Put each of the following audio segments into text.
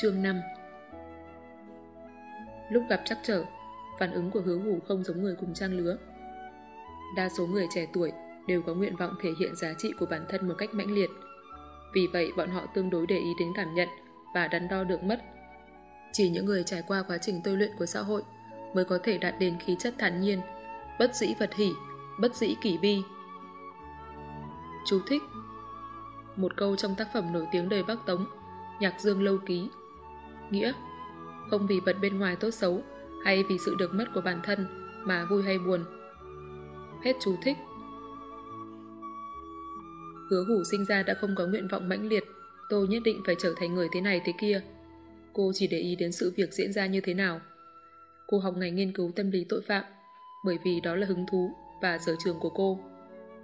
Chương 5 Lúc gặp chắc trở, phản ứng của hứa hủ không giống người cùng trang lứa. Đa số người trẻ tuổi đều có nguyện vọng thể hiện giá trị của bản thân một cách mãnh liệt. Vì vậy bọn họ tương đối để ý đến cảm nhận và đắn đo được mất. Chỉ những người trải qua quá trình tôi luyện của xã hội mới có thể đạt đến khí chất thản nhiên, bất dĩ vật hỷ, bất dĩ kỷ bi. Chú thích Một câu trong tác phẩm nổi tiếng đời Bắc Tống, Nhạc Dương Lâu Ký. Nghĩa Không vì vật bên ngoài tốt xấu hay vì sự được mất của bản thân mà vui hay buồn. Hết chú thích. Hứa hủ sinh ra đã không có nguyện vọng mãnh liệt, tôi nhất định phải trở thành người thế này thế kia. Cô chỉ để ý đến sự việc diễn ra như thế nào. Cô học ngành nghiên cứu tâm lý tội phạm, bởi vì đó là hứng thú và sở trường của cô.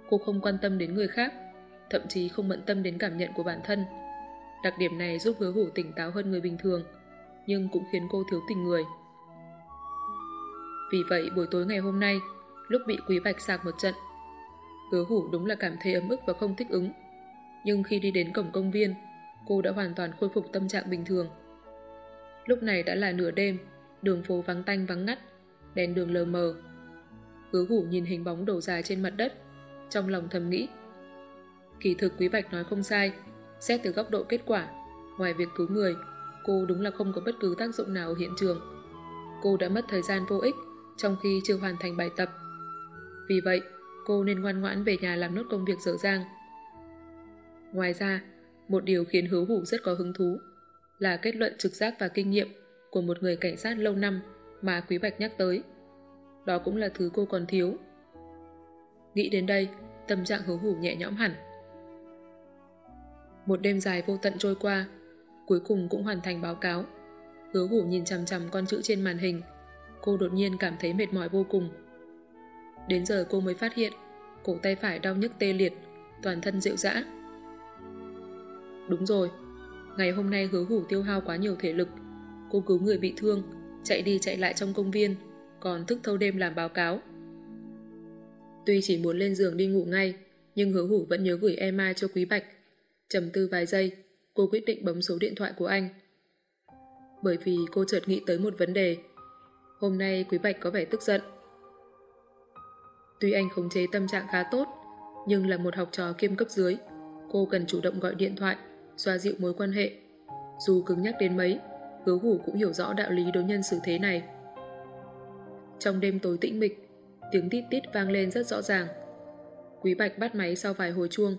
Cô không quan tâm đến người khác, thậm chí không bận tâm đến cảm nhận của bản thân. Đặc điểm này giúp hứa hủ tỉnh táo hơn người bình thường, nhưng cũng khiến cô thiếu tình người. Vì vậy buổi tối ngày hôm nay, lúc bị Quý Bạch sạc một trận, hứa hủ đúng là cảm thấy ấm ức và không thích ứng. Nhưng khi đi đến cổng công viên, cô đã hoàn toàn khôi phục tâm trạng bình thường. Lúc này đã là nửa đêm, đường phố vắng tanh vắng ngắt, đèn đường lờ mờ. Hứa hủ nhìn hình bóng đổ dài trên mặt đất, trong lòng thầm nghĩ. Kỳ thực Quý Bạch nói không sai, xét từ góc độ kết quả, ngoài việc cứu người, cô đúng là không có bất cứ tác dụng nào ở hiện trường. Cô đã mất thời gian vô ích trong khi chưa hoàn thành bài tập. Vì vậy, cô nên ngoan ngoãn về nhà làm nốt công việc dở dang. Ngoài ra, một điều khiến hứa hủ rất có hứng thú là kết luận trực giác và kinh nghiệm của một người cảnh sát lâu năm mà Quý Bạch nhắc tới. Đó cũng là thứ cô còn thiếu. Nghĩ đến đây, tâm trạng hứa hủ nhẹ nhõm hẳn. Một đêm dài vô tận trôi qua, cuối cùng cũng hoàn thành báo cáo. Hứa hủ nhìn chằm chằm con chữ trên màn hình, cô đột nhiên cảm thấy mệt mỏi vô cùng. Đến giờ cô mới phát hiện, cổ tay phải đau nhức tê liệt, toàn thân dịu dã. Đúng rồi, ngày hôm nay hứa hủ tiêu hao quá nhiều thể lực. Cô cứu người bị thương, chạy đi chạy lại trong công viên, còn thức thâu đêm làm báo cáo. Tuy chỉ muốn lên giường đi ngủ ngay, nhưng hứa hủ vẫn nhớ gửi email cho Quý Bạch. trầm tư vài giây, cô quyết định bấm số điện thoại của anh. Bởi vì cô chợt nghĩ tới một vấn đề. Hôm nay Quý Bạch có vẻ tức giận. Tuy anh khống chế tâm trạng khá tốt, nhưng là một học trò kiêm cấp dưới, cô cần chủ động gọi điện thoại, xoa dịu mối quan hệ. Dù cứng nhắc đến mấy, hứa hủ cũng hiểu rõ đạo lý đối nhân xử thế này. Trong đêm tối tĩnh mịch, tiếng tít tít vang lên rất rõ ràng. Quý Bạch bắt máy sau vài hồi chuông,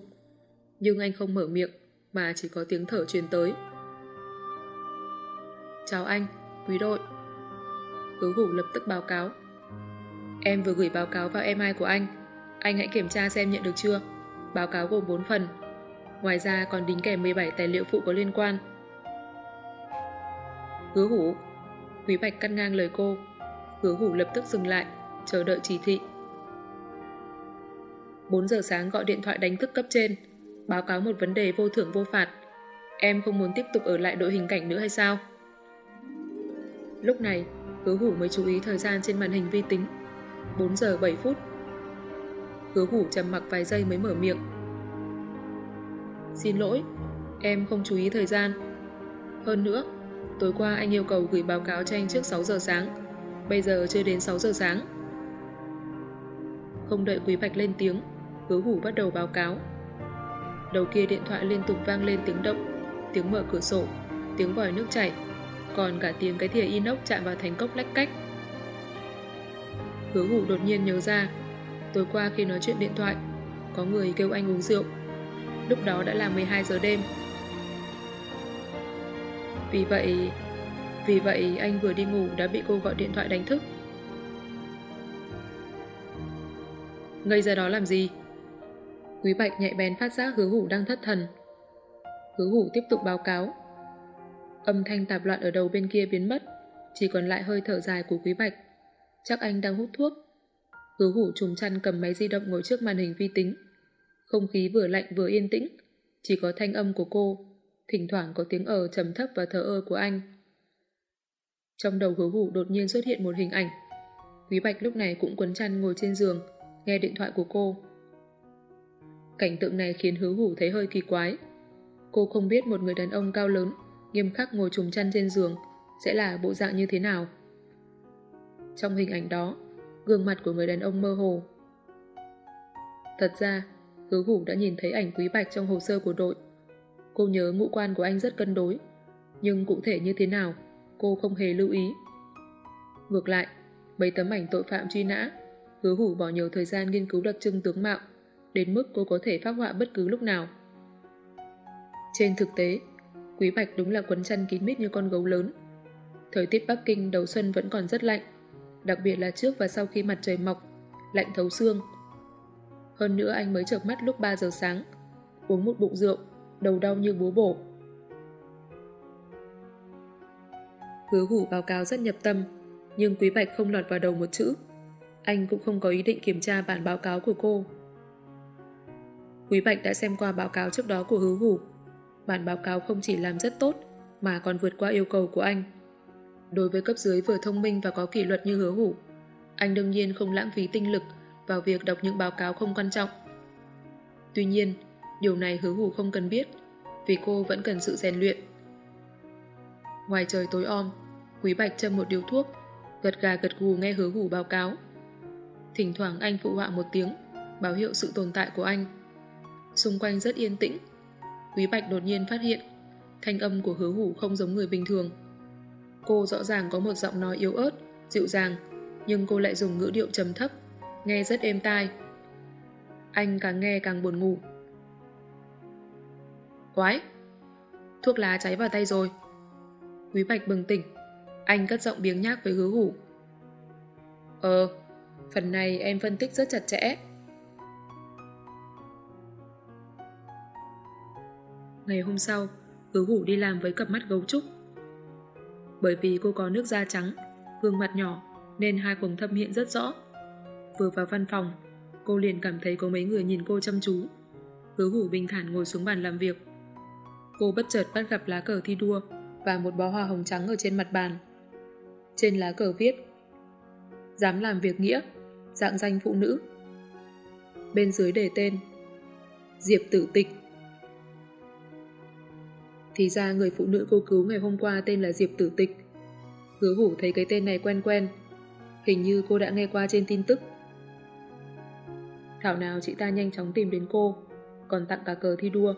nhưng anh không mở miệng mà chỉ có tiếng thở truyền tới. Chào anh, quý đội. Tố hủ lập tức báo cáo. Em vừa gửi báo cáo vào email của anh. Anh hãy kiểm tra xem nhận được chưa. Báo cáo gồm 4 phần. Ngoài ra còn đính kèm 17 tài liệu phụ có liên quan. Hứa hủ. Quý Bạch cắt ngang lời cô. Hứa hủ lập tức dừng lại, chờ đợi chỉ thị. 4 giờ sáng gọi điện thoại đánh thức cấp trên, báo cáo một vấn đề vô thưởng vô phạt. Em không muốn tiếp tục ở lại đội hình cảnh nữa hay sao? Lúc này, hứa hủ mới chú ý thời gian trên màn hình vi tính. 4 giờ 7 phút. Hứa hủ trầm mặc vài giây mới mở miệng. Xin lỗi, em không chú ý thời gian. Hơn nữa, tối qua anh yêu cầu gửi báo cáo cho anh trước 6 giờ sáng. Bây giờ chưa đến 6 giờ sáng. Không đợi Quý Bạch lên tiếng, hứa hủ bắt đầu báo cáo. Đầu kia điện thoại liên tục vang lên tiếng động, tiếng mở cửa sổ, tiếng vòi nước chảy, còn cả tiếng cái thìa inox chạm vào thành cốc lách cách. Hứa hủ đột nhiên nhớ ra, tối qua khi nói chuyện điện thoại, có người kêu anh uống rượu. Lúc đó đã là 12 giờ đêm. Vì vậy, vì vậy anh vừa đi ngủ đã bị cô gọi điện thoại đánh thức. Ngây ra đó làm gì? Quý Bạch nhạy bén phát giác hứa hủ đang thất thần. Hứa hủ tiếp tục báo cáo. Âm thanh tạp loạn ở đầu bên kia biến mất, chỉ còn lại hơi thở dài của Quý Bạch. Chắc anh đang hút thuốc. Hứa hủ trùm chăn cầm máy di động ngồi trước màn hình vi tính. Không khí vừa lạnh vừa yên tĩnh, chỉ có thanh âm của cô, thỉnh thoảng có tiếng ờ trầm thấp và thở ơ của anh. Trong đầu hứa hủ đột nhiên xuất hiện một hình ảnh. Quý Bạch lúc này cũng quấn chăn ngồi trên giường, nghe điện thoại của cô. Cảnh tượng này khiến hứa hủ thấy hơi kỳ quái. Cô không biết một người đàn ông cao lớn, nghiêm khắc ngồi trùng chăn trên giường sẽ là bộ dạng như thế nào. Trong hình ảnh đó, gương mặt của người đàn ông mơ hồ. Thật ra, hứa hủ đã nhìn thấy ảnh quý bạch trong hồ sơ của đội. Cô nhớ ngũ quan của anh rất cân đối, nhưng cụ thể như thế nào, cô không hề lưu ý. Ngược lại, mấy tấm ảnh tội phạm truy nã, hứa hủ bỏ nhiều thời gian nghiên cứu đặc trưng tướng mạo, đến mức cô có thể phát họa bất cứ lúc nào. Trên thực tế, Quý Bạch đúng là quấn chăn kín mít như con gấu lớn. Thời tiết Bắc Kinh đầu xuân vẫn còn rất lạnh, đặc biệt là trước và sau khi mặt trời mọc, lạnh thấu xương. Hơn nữa anh mới chợp mắt lúc 3 giờ sáng, uống một bụng rượu, đầu đau như búa bổ. Hứa hủ báo cáo rất nhập tâm, nhưng Quý Bạch không lọt vào đầu một chữ. Anh cũng không có ý định kiểm tra bản báo cáo của cô. Quý Bạch đã xem qua báo cáo trước đó của hứa hủ. Bản báo cáo không chỉ làm rất tốt, mà còn vượt qua yêu cầu của anh. Đối với cấp dưới vừa thông minh và có kỷ luật như hứa hủ, anh đương nhiên không lãng phí tinh lực vào việc đọc những báo cáo không quan trọng. Tuy nhiên, điều này hứa hủ không cần biết, vì cô vẫn cần sự rèn luyện. Ngoài trời tối om, Quý Bạch châm một điếu thuốc, gật gà gật gù nghe hứa hủ báo cáo. Thỉnh thoảng anh phụ họa một tiếng, báo hiệu sự tồn tại của anh. Xung quanh rất yên tĩnh. Quý Bạch đột nhiên phát hiện, thanh âm của hứa hủ không giống người bình thường. Cô rõ ràng có một giọng nói yếu ớt, dịu dàng, nhưng cô lại dùng ngữ điệu trầm thấp, nghe rất êm tai. Anh càng nghe càng buồn ngủ. Quái! Thuốc lá cháy vào tay rồi. Quý Bạch bừng tỉnh. Anh cất giọng biếng nhác với hứa hủ. Ờ, phần này em phân tích rất chặt chẽ. Ngày hôm sau, hứa hủ đi làm với cặp mắt gấu trúc. Bởi vì cô có nước da trắng, gương mặt nhỏ, nên hai quầng thâm hiện rất rõ. Vừa vào văn phòng, cô liền cảm thấy có mấy người nhìn cô chăm chú. Hứa hủ bình thản ngồi xuống bàn làm việc. Cô bất chợt bắt gặp lá cờ thi đua và một bó hoa hồng trắng ở trên mặt bàn. Trên lá cờ viết Dám làm việc nghĩa, dạng danh phụ nữ. Bên dưới đề tên Diệp Tử Tịch thì ra người phụ nữ cô cứu ngày hôm qua tên là Diệp Tử Tịch. Hứa hủ thấy cái tên này quen quen. Hình như cô đã nghe qua trên tin tức. Thảo nào chị ta nhanh chóng tìm đến cô, còn tặng cả cờ thi đua.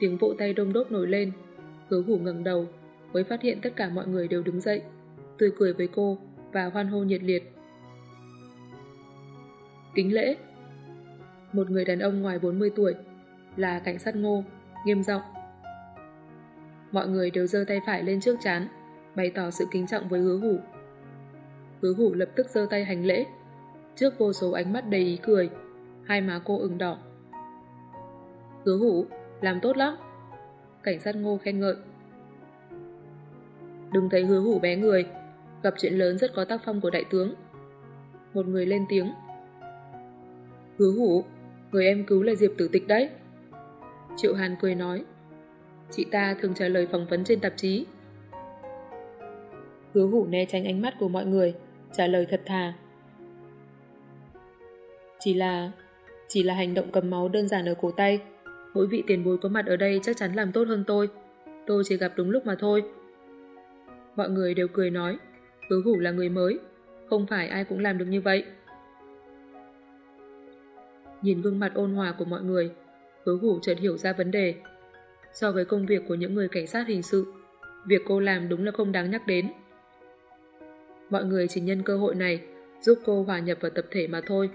Tiếng vỗ tay đông đốt nổi lên, hứa hủ ngẩng đầu, mới phát hiện tất cả mọi người đều đứng dậy, tươi cười với cô và hoan hô nhiệt liệt. Kính lễ Một người đàn ông ngoài 40 tuổi, là cảnh sát ngô, nghiêm giọng Mọi người đều giơ tay phải lên trước chán, bày tỏ sự kính trọng với hứa hủ. Hứa hủ lập tức giơ tay hành lễ, trước vô số ánh mắt đầy ý cười, hai má cô ửng đỏ. Hứa hủ, làm tốt lắm. Cảnh sát ngô khen ngợi. Đừng thấy hứa hủ bé người, gặp chuyện lớn rất có tác phong của đại tướng. Một người lên tiếng. Hứa hủ, người em cứu là Diệp tử tịch đấy. Triệu Hàn cười nói. Chị ta thường trả lời phỏng vấn trên tạp chí. Hứa hủ né tránh ánh mắt của mọi người, trả lời thật thà. Chỉ là... chỉ là hành động cầm máu đơn giản ở cổ tay. Mỗi vị tiền bối có mặt ở đây chắc chắn làm tốt hơn tôi. Tôi chỉ gặp đúng lúc mà thôi. Mọi người đều cười nói, hứa hủ là người mới, không phải ai cũng làm được như vậy. Nhìn gương mặt ôn hòa của mọi người, hứa hủ chợt hiểu ra vấn đề. So với công việc của những người cảnh sát hình sự, việc cô làm đúng là không đáng nhắc đến. Mọi người chỉ nhân cơ hội này giúp cô hòa nhập vào tập thể mà thôi.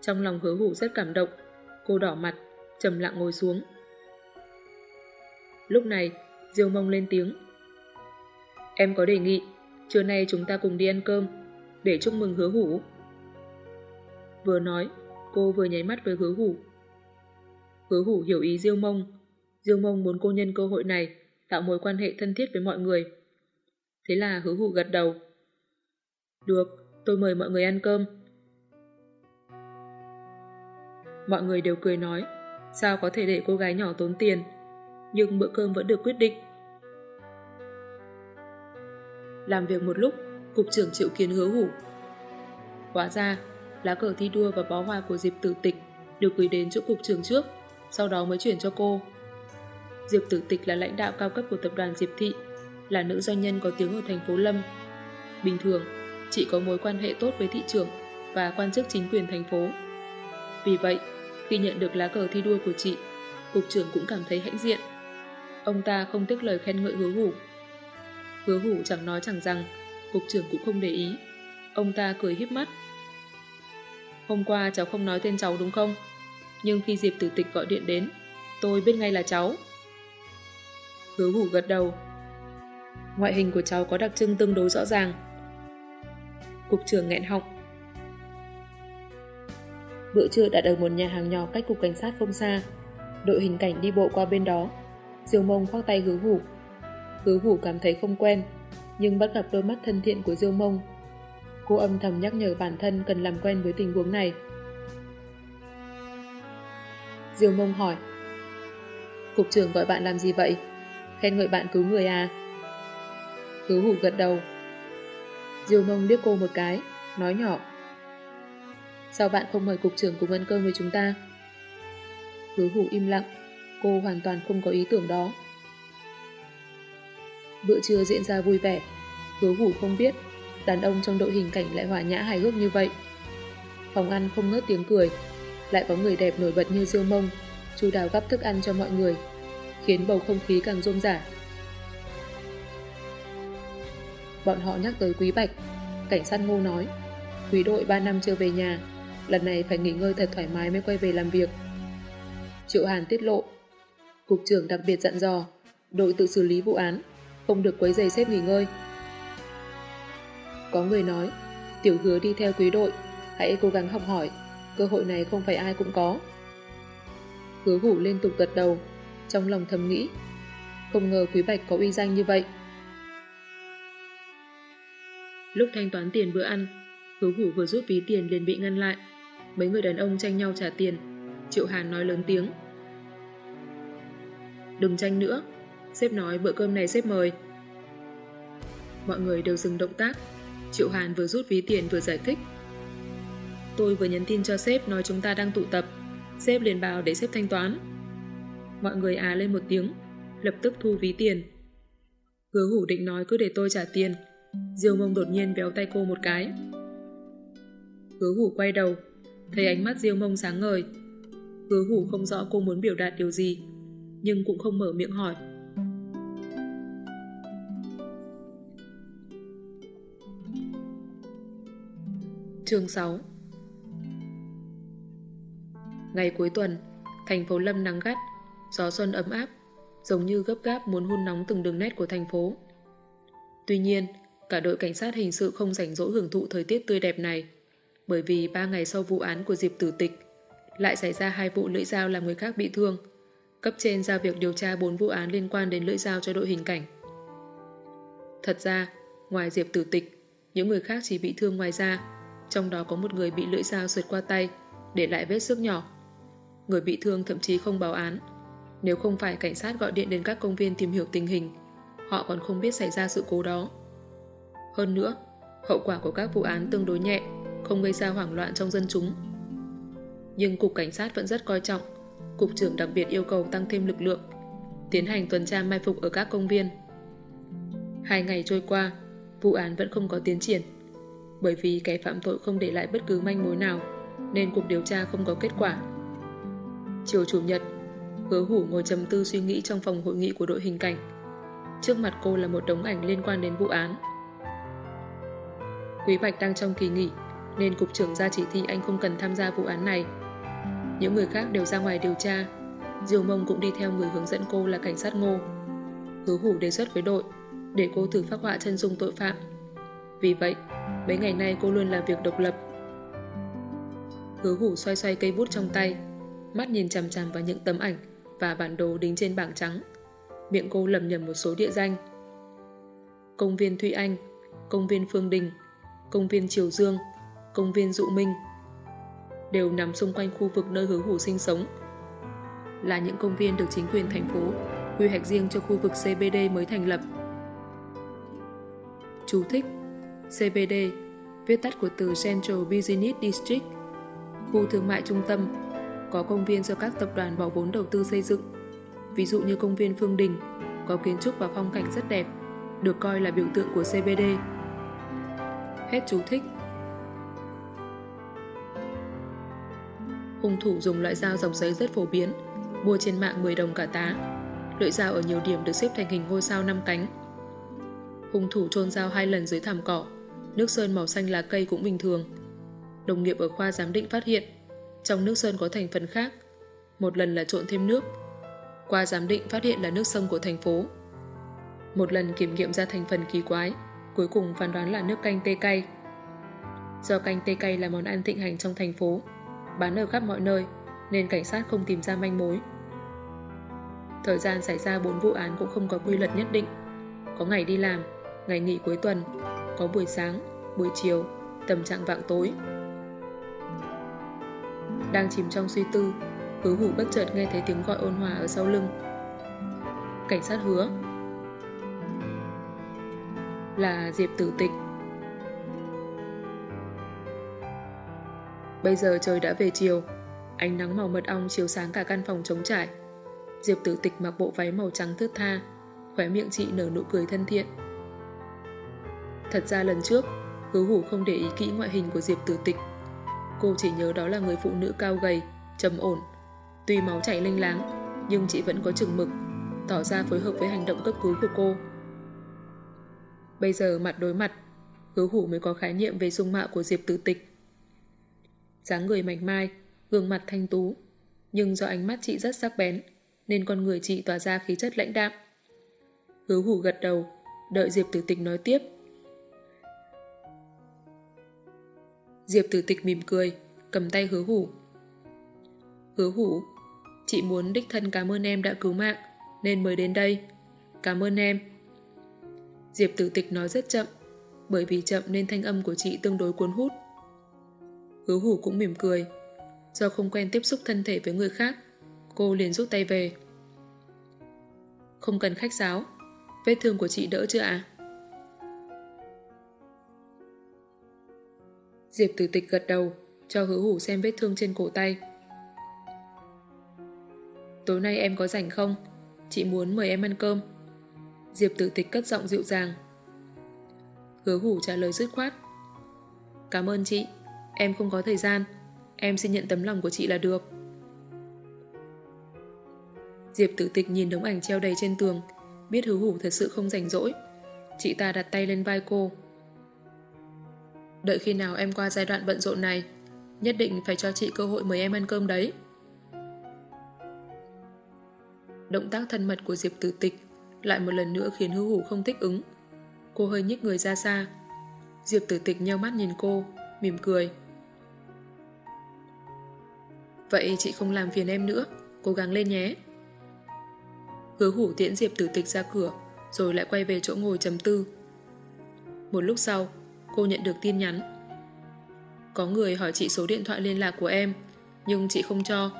Trong lòng hứa hủ rất cảm động, cô đỏ mặt, trầm lặng ngồi xuống. Lúc này, Diêu mông lên tiếng. Em có đề nghị, trưa nay chúng ta cùng đi ăn cơm, để chúc mừng hứa hủ. Vừa nói, cô vừa nháy mắt với hứa hủ. Hứa hủ hiểu ý Diêu mông. Diêu mông muốn cô nhân cơ hội này tạo mối quan hệ thân thiết với mọi người. Thế là hứa hủ gật đầu. Được, tôi mời mọi người ăn cơm. Mọi người đều cười nói, sao có thể để cô gái nhỏ tốn tiền, nhưng bữa cơm vẫn được quyết định. Làm việc một lúc, Cục trưởng Triệu Kiến hứa hủ. Hóa ra, lá cờ thi đua và bó hoa của dịp tử tịch được gửi đến chỗ Cục trưởng trước, sau đó mới chuyển cho cô. Diệp Tử Tịch là lãnh đạo cao cấp của tập đoàn Diệp Thị, là nữ doanh nhân có tiếng ở thành phố Lâm. Bình thường, chị có mối quan hệ tốt với thị trưởng và quan chức chính quyền thành phố. Vì vậy, khi nhận được lá cờ thi đua của chị, cục trưởng cũng cảm thấy hãnh diện. Ông ta không tiếc lời khen ngợi hứa hủ. Hứa hủ chẳng nói chẳng rằng, cục trưởng cũng không để ý. Ông ta cười híp mắt. Hôm qua cháu không nói tên cháu đúng không? Nhưng khi Diệp Tử Tịch gọi điện đến, tôi biết ngay là cháu. Hứa hủ gật đầu. Ngoại hình của cháu có đặc trưng tương đối rõ ràng. Cục trưởng nghẹn họng. Bữa trưa đã ở một nhà hàng nhỏ cách cục cảnh sát không xa. Đội hình cảnh đi bộ qua bên đó. Diêu mông khoác tay hứa hủ. Hứa hủ cảm thấy không quen, nhưng bắt gặp đôi mắt thân thiện của Diêu mông. Cô âm thầm nhắc nhở bản thân cần làm quen với tình huống này. Diêu mông hỏi. Cục trưởng gọi bạn làm gì vậy? Khen ngợi bạn cứu người à? Hiếu hủ gật đầu. Diêu mông liếc cô một cái, nói nhỏ. Sao bạn không mời cục trưởng cùng ăn cơm với chúng ta? Hiếu hủ im lặng, cô hoàn toàn không có ý tưởng đó. Bữa trưa diễn ra vui vẻ, hứa hủ không biết đàn ông trong đội hình cảnh lại hòa nhã hài hước như vậy. Phòng ăn không ngớt tiếng cười, lại có người đẹp nổi bật như diêu mông, chú đào gắp thức ăn cho mọi người, khiến bầu không khí càng rôm rả. Bọn họ nhắc tới Quý Bạch, cảnh sát ngô nói, quý đội 3 năm chưa về nhà, lần này phải nghỉ ngơi thật thoải mái mới quay về làm việc. Triệu Hàn tiết lộ, cục trưởng đặc biệt dặn dò, đội tự xử lý vụ án, không được quấy giày xếp nghỉ ngơi. Có người nói, tiểu hứa đi theo quý đội, hãy cố gắng học hỏi, cơ hội này không phải ai cũng có. Hứa hủ liên tục gật đầu, trong lòng thầm nghĩ, không ngờ quý bạch có uy danh như vậy. Lúc thanh toán tiền bữa ăn, hứa hủ vừa rút ví tiền liền bị ngăn lại. Mấy người đàn ông tranh nhau trả tiền. Triệu Hàn nói lớn tiếng. Đừng tranh nữa, sếp nói bữa cơm này sếp mời. Mọi người đều dừng động tác. Triệu Hàn vừa rút ví tiền vừa giải thích. Tôi vừa nhắn tin cho sếp nói chúng ta đang tụ tập. Sếp liền bảo để sếp thanh toán. Mọi người á lên một tiếng, lập tức thu ví tiền. Hứa hủ định nói cứ để tôi trả tiền. Diêu mông đột nhiên véo tay cô một cái. Hứa hủ quay đầu, thấy ánh mắt Diêu mông sáng ngời. Hứa hủ không rõ cô muốn biểu đạt điều gì, nhưng cũng không mở miệng hỏi. Chương 6 Ngày cuối tuần, thành phố Lâm nắng gắt, gió xuân ấm áp, giống như gấp gáp muốn hun nóng từng đường nét của thành phố. Tuy nhiên, cả đội cảnh sát hình sự không rảnh rỗi hưởng thụ thời tiết tươi đẹp này, bởi vì ba ngày sau vụ án của Diệp Tử Tịch, lại xảy ra hai vụ lưỡi dao làm người khác bị thương. Cấp trên giao việc điều tra bốn vụ án liên quan đến lưỡi dao cho đội hình cảnh. Thật ra, ngoài Diệp Tử Tịch, những người khác chỉ bị thương ngoài da, trong đó có một người bị lưỡi dao sượt qua tay, để lại vết sức nhỏ. Người bị thương thậm chí không báo án. Nếu không phải cảnh sát gọi điện đến các công viên tìm hiểu tình hình, họ còn không biết xảy ra sự cố đó. Hơn nữa, hậu quả của các vụ án tương đối nhẹ, không gây ra hoảng loạn trong dân chúng. Nhưng Cục Cảnh sát vẫn rất coi trọng. Cục trưởng đặc biệt yêu cầu tăng thêm lực lượng, tiến hành tuần tra mai phục ở các công viên. Hai ngày trôi qua, vụ án vẫn không có tiến triển. Bởi vì kẻ phạm tội không để lại bất cứ manh mối nào, nên cuộc điều tra không có kết quả. Chiều Chủ nhật, hứa hủ ngồi trầm tư suy nghĩ trong phòng hội nghị của đội hình cảnh. Trước mặt cô là một đống ảnh liên quan đến vụ án. Quý Bạch đang trong kỳ nghỉ, nên cục trưởng ra chỉ thị anh không cần tham gia vụ án này. Những người khác đều ra ngoài điều tra. Diều Mông cũng đi theo người hướng dẫn cô là cảnh sát ngô. Hứa hủ đề xuất với đội để cô thử phát họa chân dung tội phạm. Vì vậy, mấy ngày nay cô luôn làm việc độc lập. Hứa hủ xoay xoay cây bút trong tay, mắt nhìn chằm chằm vào những tấm ảnh và bản đồ đính trên bảng trắng. Miệng cô lầm nhầm một số địa danh. Công viên Thụy Anh, công viên Phương Đình, công viên Triều Dương, công viên Dụ Minh đều nằm xung quanh khu vực nơi hứa hủ sinh sống. Là những công viên được chính quyền thành phố quy hoạch riêng cho khu vực CBD mới thành lập. Chú thích CBD, viết tắt của từ Central Business District, khu thương mại trung tâm, có công viên do các tập đoàn bỏ vốn đầu tư xây dựng. Ví dụ như công viên Phương Đình, có kiến trúc và phong cảnh rất đẹp, được coi là biểu tượng của CBD. Hết chú thích. Hung thủ dùng loại dao dòng giấy rất phổ biến, mua trên mạng 10 đồng cả tá. Lưỡi dao ở nhiều điểm được xếp thành hình ngôi sao 5 cánh. Hung thủ chôn dao hai lần dưới thảm cỏ, nước sơn màu xanh lá cây cũng bình thường. Đồng nghiệp ở khoa giám định phát hiện, trong nước sơn có thành phần khác. Một lần là trộn thêm nước. Qua giám định phát hiện là nước sông của thành phố. Một lần kiểm nghiệm ra thành phần kỳ quái, cuối cùng phán đoán là nước canh tê cay. Do canh tê cay là món ăn thịnh hành trong thành phố, bán ở khắp mọi nơi, nên cảnh sát không tìm ra manh mối. Thời gian xảy ra 4 vụ án cũng không có quy luật nhất định. Có ngày đi làm, ngày nghỉ cuối tuần, có buổi sáng, buổi chiều, tầm trạng vạng tối. Đang chìm trong suy tư, hứa hủ bất chợt nghe thấy tiếng gọi ôn hòa ở sau lưng. Cảnh sát hứa. Là Diệp tử tịch. Bây giờ trời đã về chiều, ánh nắng màu mật ong chiếu sáng cả căn phòng trống trải. Diệp tử tịch mặc bộ váy màu trắng thướt tha, khóe miệng chị nở nụ cười thân thiện. Thật ra lần trước, hứa hủ không để ý kỹ ngoại hình của Diệp tử tịch. Cô chỉ nhớ đó là người phụ nữ cao gầy, trầm ổn. Tuy máu chảy linh láng, nhưng chị vẫn có chừng mực, tỏ ra phối hợp với hành động cấp cứu của cô. Bây giờ mặt đối mặt, hứa hủ mới có khái niệm về dung mạo của Diệp tử tịch dáng người mảnh mai, gương mặt thanh tú. Nhưng do ánh mắt chị rất sắc bén, nên con người chị tỏa ra khí chất lãnh đạm. Hứa hủ gật đầu, đợi Diệp Tử Tịch nói tiếp. Diệp Tử Tịch mỉm cười, cầm tay hứa hủ. Hứa hủ, chị muốn đích thân cảm ơn em đã cứu mạng, nên mới đến đây. Cảm ơn em. Diệp Tử Tịch nói rất chậm, bởi vì chậm nên thanh âm của chị tương đối cuốn hút. Hứa hủ cũng mỉm cười. Do không quen tiếp xúc thân thể với người khác, cô liền rút tay về. Không cần khách sáo, vết thương của chị đỡ chưa ạ? Diệp tử tịch gật đầu, cho hứa hủ xem vết thương trên cổ tay. Tối nay em có rảnh không? Chị muốn mời em ăn cơm. Diệp tử tịch cất giọng dịu dàng. Hứa hủ trả lời dứt khoát. Cảm ơn chị. Em không có thời gian Em xin nhận tấm lòng của chị là được Diệp tử tịch nhìn đống ảnh treo đầy trên tường Biết hứa hủ thật sự không rảnh rỗi Chị ta đặt tay lên vai cô Đợi khi nào em qua giai đoạn bận rộn này Nhất định phải cho chị cơ hội mời em ăn cơm đấy Động tác thân mật của Diệp tử tịch Lại một lần nữa khiến hứa hủ không thích ứng Cô hơi nhích người ra xa Diệp tử tịch nheo mắt nhìn cô Mỉm cười Vậy chị không làm phiền em nữa, cố gắng lên nhé. Hứa hủ tiễn Diệp tử tịch ra cửa, rồi lại quay về chỗ ngồi chấm tư. Một lúc sau, cô nhận được tin nhắn. Có người hỏi chị số điện thoại liên lạc của em, nhưng chị không cho.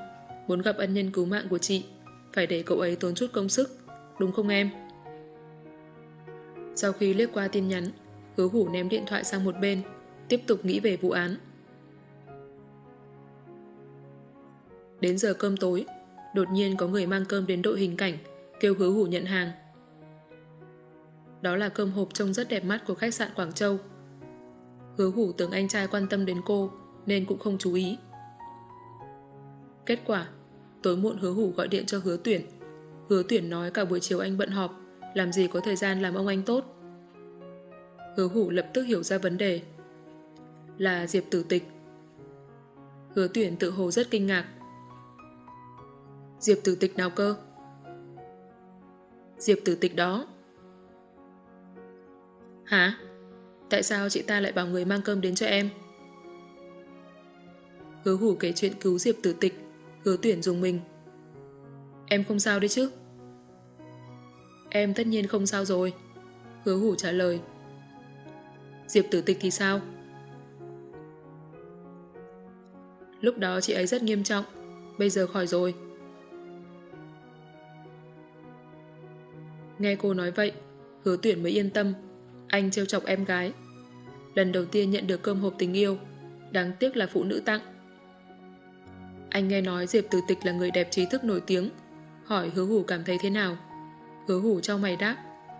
Muốn gặp ân nhân cứu mạng của chị, phải để cậu ấy tốn chút công sức, đúng không em? Sau khi liếc qua tin nhắn, hứa hủ ném điện thoại sang một bên, tiếp tục nghĩ về vụ án. Đến giờ cơm tối, đột nhiên có người mang cơm đến đội hình cảnh, kêu hứa hủ nhận hàng. Đó là cơm hộp trông rất đẹp mắt của khách sạn Quảng Châu. Hứa hủ tưởng anh trai quan tâm đến cô, nên cũng không chú ý. Kết quả, tối muộn hứa hủ gọi điện cho hứa tuyển. Hứa tuyển nói cả buổi chiều anh bận họp, làm gì có thời gian làm ông anh tốt. Hứa hủ lập tức hiểu ra vấn đề. Là Diệp tử tịch. Hứa tuyển tự hồ rất kinh ngạc. Diệp tử tịch nào cơ? Diệp tử tịch đó. Hả? Tại sao chị ta lại bảo người mang cơm đến cho em? Hứa hủ kể chuyện cứu Diệp tử tịch, hứa tuyển dùng mình. Em không sao đấy chứ? Em tất nhiên không sao rồi. Hứa hủ trả lời. Diệp tử tịch thì sao? Lúc đó chị ấy rất nghiêm trọng, bây giờ khỏi rồi. Nghe cô nói vậy, hứa tuyển mới yên tâm. Anh trêu chọc em gái. Lần đầu tiên nhận được cơm hộp tình yêu, đáng tiếc là phụ nữ tặng. Anh nghe nói Diệp Tử Tịch là người đẹp trí thức nổi tiếng, hỏi hứa hủ cảm thấy thế nào. Hứa hủ cho mày đáp,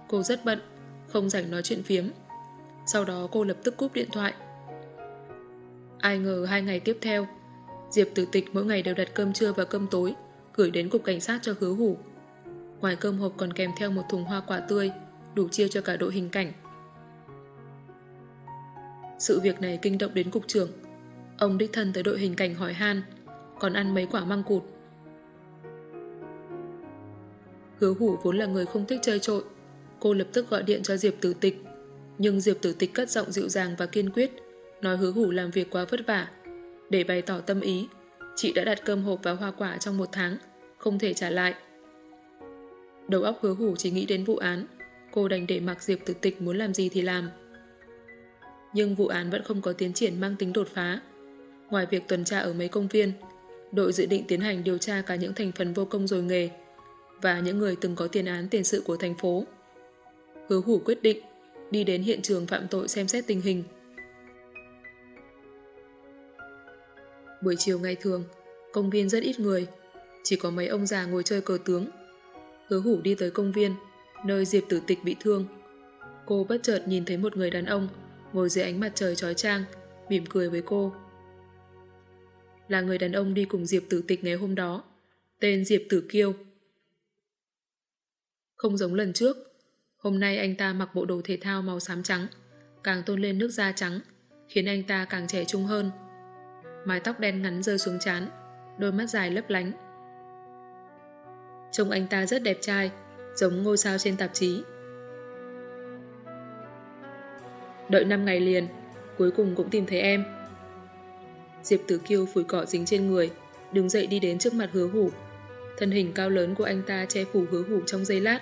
cô rất bận, không rảnh nói chuyện phiếm. Sau đó cô lập tức cúp điện thoại. Ai ngờ hai ngày tiếp theo, Diệp Tử Tịch mỗi ngày đều đặt cơm trưa và cơm tối, gửi đến cục cảnh sát cho hứa hủ. Ngoài cơm hộp còn kèm theo một thùng hoa quả tươi, đủ chia cho cả đội hình cảnh. Sự việc này kinh động đến cục trưởng. Ông đích thân tới đội hình cảnh hỏi han, còn ăn mấy quả măng cụt. Hứa hủ vốn là người không thích chơi trội. Cô lập tức gọi điện cho Diệp Tử Tịch. Nhưng Diệp Tử Tịch cất giọng dịu dàng và kiên quyết, nói hứa hủ làm việc quá vất vả. Để bày tỏ tâm ý, chị đã đặt cơm hộp và hoa quả trong một tháng, không thể trả lại. Đầu óc hứa hủ chỉ nghĩ đến vụ án, cô đành để mặc Diệp Tử Tịch muốn làm gì thì làm. Nhưng vụ án vẫn không có tiến triển mang tính đột phá. Ngoài việc tuần tra ở mấy công viên, đội dự định tiến hành điều tra cả những thành phần vô công rồi nghề và những người từng có tiền án tiền sự của thành phố. Hứa hủ quyết định đi đến hiện trường phạm tội xem xét tình hình. Buổi chiều ngày thường, công viên rất ít người, chỉ có mấy ông già ngồi chơi cờ tướng. Hứa hủ đi tới công viên, nơi Diệp Tử Tịch bị thương. Cô bất chợt nhìn thấy một người đàn ông ngồi dưới ánh mặt trời trói trang, mỉm cười với cô. Là người đàn ông đi cùng Diệp Tử Tịch ngày hôm đó, tên Diệp Tử Kiêu. Không giống lần trước, hôm nay anh ta mặc bộ đồ thể thao màu xám trắng, càng tôn lên nước da trắng, khiến anh ta càng trẻ trung hơn. Mái tóc đen ngắn rơi xuống chán, đôi mắt dài lấp lánh. Trông anh ta rất đẹp trai, giống ngôi sao trên tạp chí. Đợi 5 ngày liền, cuối cùng cũng tìm thấy em. Diệp Tử Kiêu phủi cỏ dính trên người, đứng dậy đi đến trước mặt hứa hủ. Thân hình cao lớn của anh ta che phủ hứa hủ trong giây lát.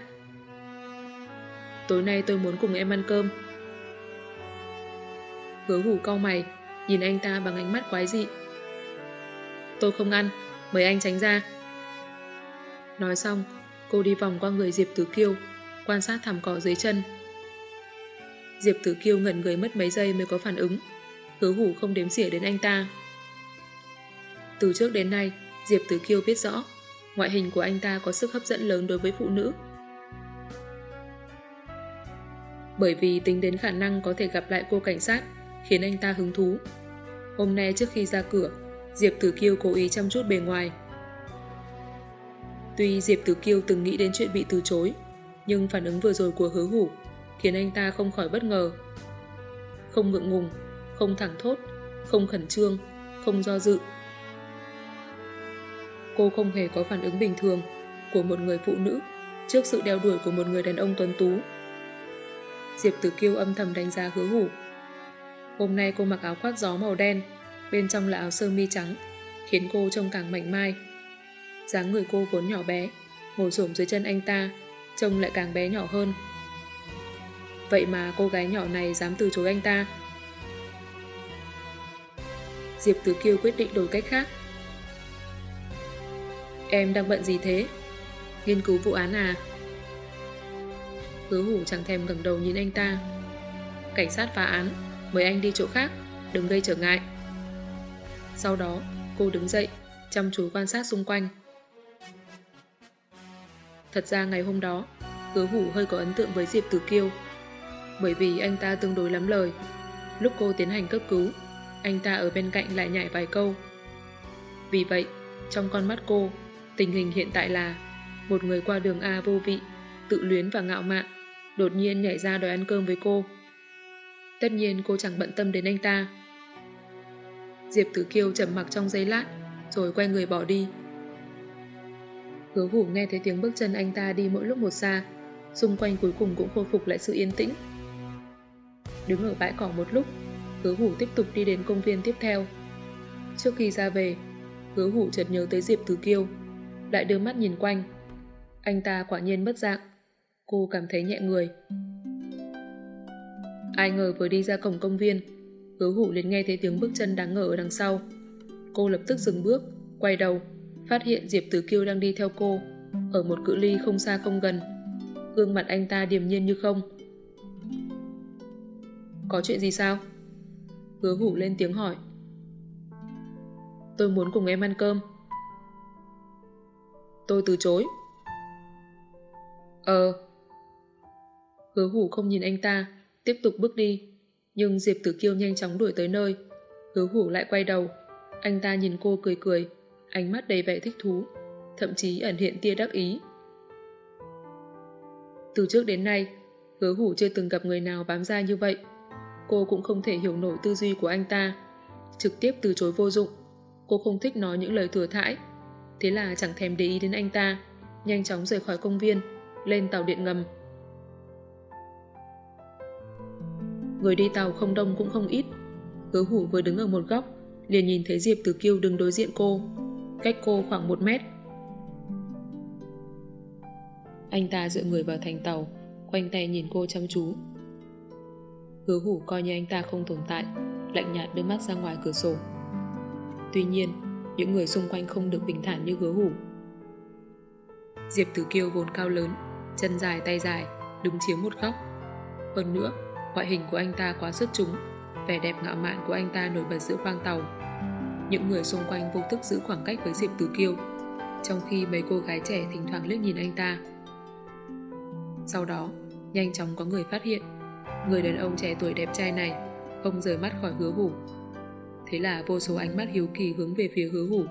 Tối nay tôi muốn cùng em ăn cơm. Hứa hủ cau mày, nhìn anh ta bằng ánh mắt quái dị. Tôi không ăn, mời anh tránh ra. Nói xong, cô đi vòng qua người Diệp Tử Kiêu, quan sát thảm cỏ dưới chân. Diệp Tử Kiêu ngẩn người mất mấy giây mới có phản ứng. Hứa hủ không đếm xỉa đến anh ta. Từ trước đến nay, Diệp Tử Kiêu biết rõ ngoại hình của anh ta có sức hấp dẫn lớn đối với phụ nữ. Bởi vì tính đến khả năng có thể gặp lại cô cảnh sát khiến anh ta hứng thú. Hôm nay trước khi ra cửa, Diệp Tử Kiêu cố ý chăm chút bề ngoài. Tuy Diệp Tử Kiêu từng nghĩ đến chuyện bị từ chối, nhưng phản ứng vừa rồi của hứa hủ khiến anh ta không khỏi bất ngờ. Không ngượng ngùng, không thẳng thốt, không khẩn trương, không do dự. Cô không hề có phản ứng bình thường của một người phụ nữ trước sự đeo đuổi của một người đàn ông tuấn tú. Diệp Tử Kiêu âm thầm đánh giá hứa hủ. Hôm nay cô mặc áo khoác gió màu đen, bên trong là áo sơ mi trắng, khiến cô trông càng mảnh mai. dáng người cô vốn nhỏ bé, ngồi xổm dưới chân anh ta, trông lại càng bé nhỏ hơn. Vậy mà cô gái nhỏ này dám từ chối anh ta. Diệp Tử Kiêu quyết định đổi cách khác. Em đang bận gì thế? Nghiên cứu vụ án à? Hứa hủ chẳng thèm ngẩng đầu nhìn anh ta. Cảnh sát phá án, mời anh đi chỗ khác, đừng gây trở ngại. Sau đó, cô đứng dậy, chăm chú quan sát xung quanh. Thật ra ngày hôm đó, hứa hủ hơi có ấn tượng với Diệp Tử Kiêu bởi vì anh ta tương đối lắm lời. Lúc cô tiến hành cấp cứu, anh ta ở bên cạnh lại nhảy vài câu. Vì vậy, trong con mắt cô, tình hình hiện tại là một người qua đường A vô vị, tự luyến và ngạo mạn, đột nhiên nhảy ra đòi ăn cơm với cô. Tất nhiên cô chẳng bận tâm đến anh ta. Diệp Tử Kiêu chậm mặc trong giây lát, rồi quay người bỏ đi. Hứa hủ nghe thấy tiếng bước chân anh ta đi mỗi lúc một xa, xung quanh cuối cùng cũng khôi phục lại sự yên tĩnh. Đứng ở bãi cỏ một lúc, hứa hủ tiếp tục đi đến công viên tiếp theo. Trước khi ra về, hứa hủ chợt nhớ tới Diệp Tử Kiêu, lại đưa mắt nhìn quanh. Anh ta quả nhiên mất dạng. Cô cảm thấy nhẹ người. Ai ngờ vừa đi ra cổng công viên, hứa hủ liền nghe thấy tiếng bước chân đáng ngờ ở đằng sau. Cô lập tức dừng bước, quay đầu, phát hiện Diệp Tử Kiêu đang đi theo cô, ở một cự ly không xa không gần. Gương mặt anh ta điềm nhiên như không, có chuyện gì sao? Hứa hủ lên tiếng hỏi. Tôi muốn cùng em ăn cơm. Tôi từ chối. Ờ. Hứa hủ không nhìn anh ta, tiếp tục bước đi. Nhưng Diệp Tử Kiêu nhanh chóng đuổi tới nơi. Hứa hủ lại quay đầu. Anh ta nhìn cô cười cười, ánh mắt đầy vẻ thích thú, thậm chí ẩn hiện tia đắc ý. Từ trước đến nay, hứa hủ chưa từng gặp người nào bám ra như vậy. Cô cũng không thể hiểu nổi tư duy của anh ta. Trực tiếp từ chối vô dụng. Cô không thích nói những lời thừa thãi. Thế là chẳng thèm để ý đến anh ta. Nhanh chóng rời khỏi công viên, lên tàu điện ngầm. Người đi tàu không đông cũng không ít. Hứa hủ vừa đứng ở một góc, liền nhìn thấy Diệp Tử Kiêu đứng đối diện cô, cách cô khoảng một mét. Anh ta dựa người vào thành tàu, khoanh tay nhìn cô chăm chú. Hứa hủ coi như anh ta không tồn tại, lạnh nhạt đưa mắt ra ngoài cửa sổ. Tuy nhiên, những người xung quanh không được bình thản như hứa hủ. Diệp Tử Kiêu vốn cao lớn, chân dài tay dài, đứng chiếm một góc. Hơn nữa, ngoại hình của anh ta quá xuất chúng, vẻ đẹp ngạo mạn của anh ta nổi bật giữa khoang tàu. Những người xung quanh vô thức giữ khoảng cách với Diệp Tử Kiêu, trong khi mấy cô gái trẻ thỉnh thoảng liếc nhìn anh ta. Sau đó, nhanh chóng có người phát hiện, người đàn ông trẻ tuổi đẹp trai này không rời mắt khỏi hứa hủ. Thế là vô số ánh mắt hiếu kỳ hướng về phía hứa hủ.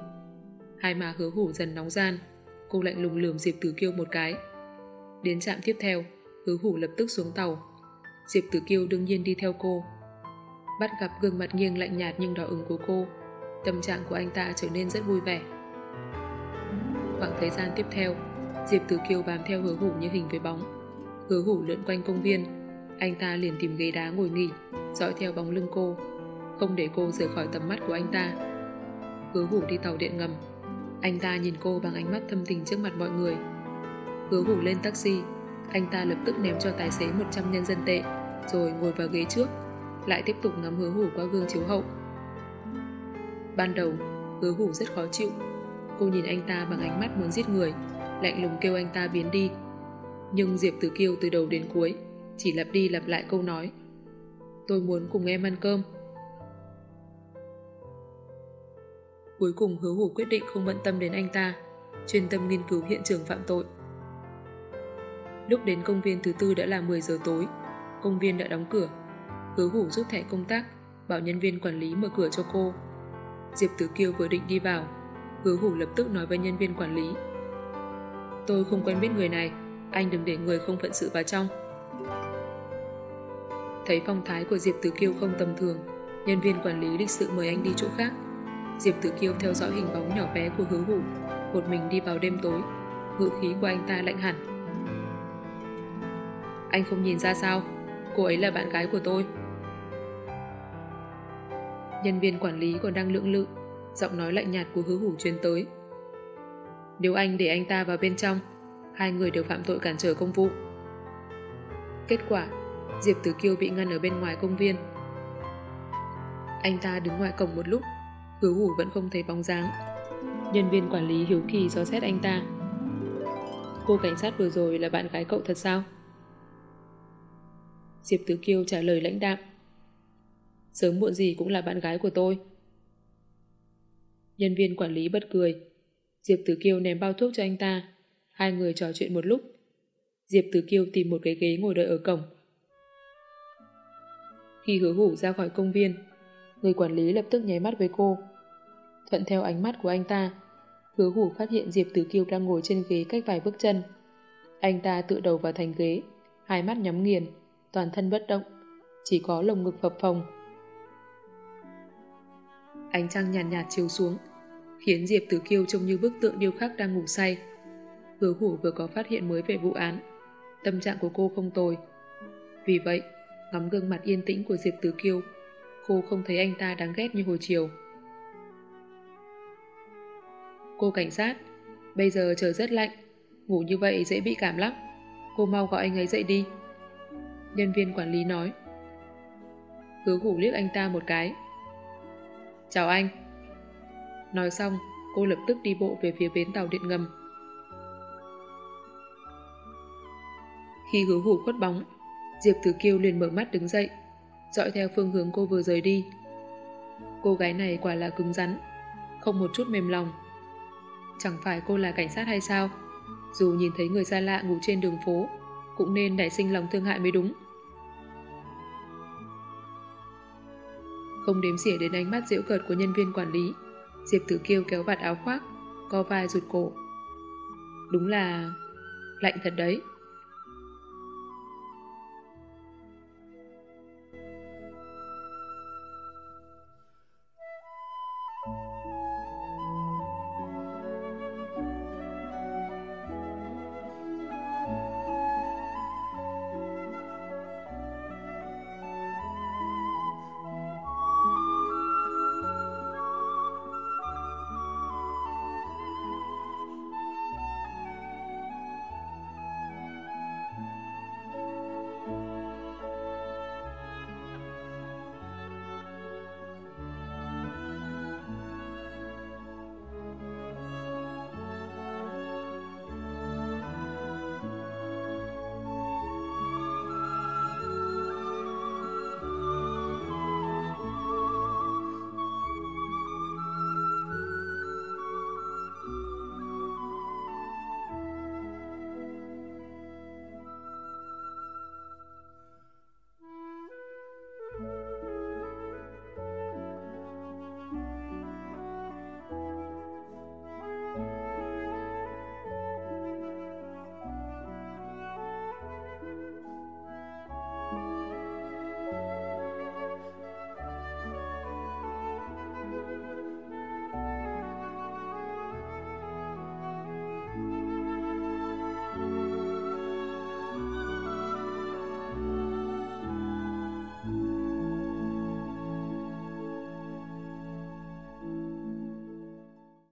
Hai má hứa hủ dần nóng gian, cô lạnh lùng lườm Diệp Tử Kiêu một cái. Đến trạm tiếp theo, hứa hủ lập tức xuống tàu. Diệp Tử Kiêu đương nhiên đi theo cô. Bắt gặp gương mặt nghiêng lạnh nhạt nhưng đỏ ửng của cô, tâm trạng của anh ta trở nên rất vui vẻ. Khoảng thời gian tiếp theo, Diệp Tử Kiêu bám theo hứa hủ như hình với bóng. Hứa hủ lượn quanh công viên, anh ta liền tìm ghế đá ngồi nghỉ, dõi theo bóng lưng cô, không để cô rời khỏi tầm mắt của anh ta. Hứa hủ đi tàu điện ngầm, anh ta nhìn cô bằng ánh mắt thâm tình trước mặt mọi người. Hứa hủ lên taxi, anh ta lập tức ném cho tài xế 100 nhân dân tệ, rồi ngồi vào ghế trước, lại tiếp tục ngắm hứa hủ qua gương chiếu hậu. Ban đầu, hứa hủ rất khó chịu. Cô nhìn anh ta bằng ánh mắt muốn giết người, lạnh lùng kêu anh ta biến đi. Nhưng Diệp Tử Kiêu từ đầu đến cuối chỉ lặp đi lặp lại câu nói Tôi muốn cùng em ăn cơm. Cuối cùng hứa hủ quyết định không bận tâm đến anh ta, chuyên tâm nghiên cứu hiện trường phạm tội. Lúc đến công viên thứ tư đã là 10 giờ tối, công viên đã đóng cửa. Hứa hủ rút thẻ công tác, bảo nhân viên quản lý mở cửa cho cô. Diệp Tử Kiêu vừa định đi vào, hứa hủ lập tức nói với nhân viên quản lý. Tôi không quen biết người này, anh đừng để người không phận sự vào trong. Thấy phong thái của Diệp Tử Kiêu không tầm thường, nhân viên quản lý lịch sự mời anh đi chỗ khác. Diệp Tử Kiêu theo dõi hình bóng nhỏ bé của hứa hủ, một mình đi vào đêm tối. ngự khí của anh ta lạnh hẳn. Anh không nhìn ra sao, cô ấy là bạn gái của tôi. Nhân viên quản lý còn đang lưỡng lự, giọng nói lạnh nhạt của hứa hủ truyền tới. Nếu anh để anh ta vào bên trong, hai người đều phạm tội cản trở công vụ. Kết quả, Diệp Tử Kiêu bị ngăn ở bên ngoài công viên. Anh ta đứng ngoài cổng một lúc, hứa hủ vẫn không thấy bóng dáng. Nhân viên quản lý hiếu kỳ do xét anh ta. Cô cảnh sát vừa rồi là bạn gái cậu thật sao? Diệp Tử Kiêu trả lời lãnh đạm. Sớm muộn gì cũng là bạn gái của tôi. Nhân viên quản lý bật cười. Diệp Tử Kiêu ném bao thuốc cho anh ta. Hai người trò chuyện một lúc. Diệp Tử Kiêu tìm một cái ghế ngồi đợi ở cổng. Khi hứa hủ ra khỏi công viên, người quản lý lập tức nháy mắt với cô. Thuận theo ánh mắt của anh ta, hứa hủ phát hiện Diệp Tử Kiêu đang ngồi trên ghế cách vài bước chân. Anh ta tựa đầu vào thành ghế, hai mắt nhắm nghiền, toàn thân bất động, chỉ có lồng ngực phập phồng. Ánh trăng nhàn nhạt, nhạt chiếu xuống, khiến Diệp Tử Kiêu trông như bức tượng điêu khắc đang ngủ say. Hứa hủ vừa có phát hiện mới về vụ án, tâm trạng của cô không tồi. Vì vậy, ngắm gương mặt yên tĩnh của Diệp Tử Kiêu, cô không thấy anh ta đáng ghét như hồi chiều. Cô cảnh sát, bây giờ trời rất lạnh, ngủ như vậy dễ bị cảm lắm. Cô mau gọi anh ấy dậy đi. Nhân viên quản lý nói. Hứa hủ liếc anh ta một cái. Chào anh. Nói xong, cô lập tức đi bộ về phía bến tàu điện ngầm. Khi hứa hủ khuất bóng, Diệp Tử Kiêu liền mở mắt đứng dậy, dõi theo phương hướng cô vừa rời đi. Cô gái này quả là cứng rắn, không một chút mềm lòng. Chẳng phải cô là cảnh sát hay sao? Dù nhìn thấy người xa lạ ngủ trên đường phố, cũng nên nảy sinh lòng thương hại mới đúng. Không đếm xỉa đến ánh mắt giễu cợt của nhân viên quản lý, Diệp Tử Kiêu kéo vạt áo khoác, co vai rụt cổ. Đúng là... lạnh thật đấy.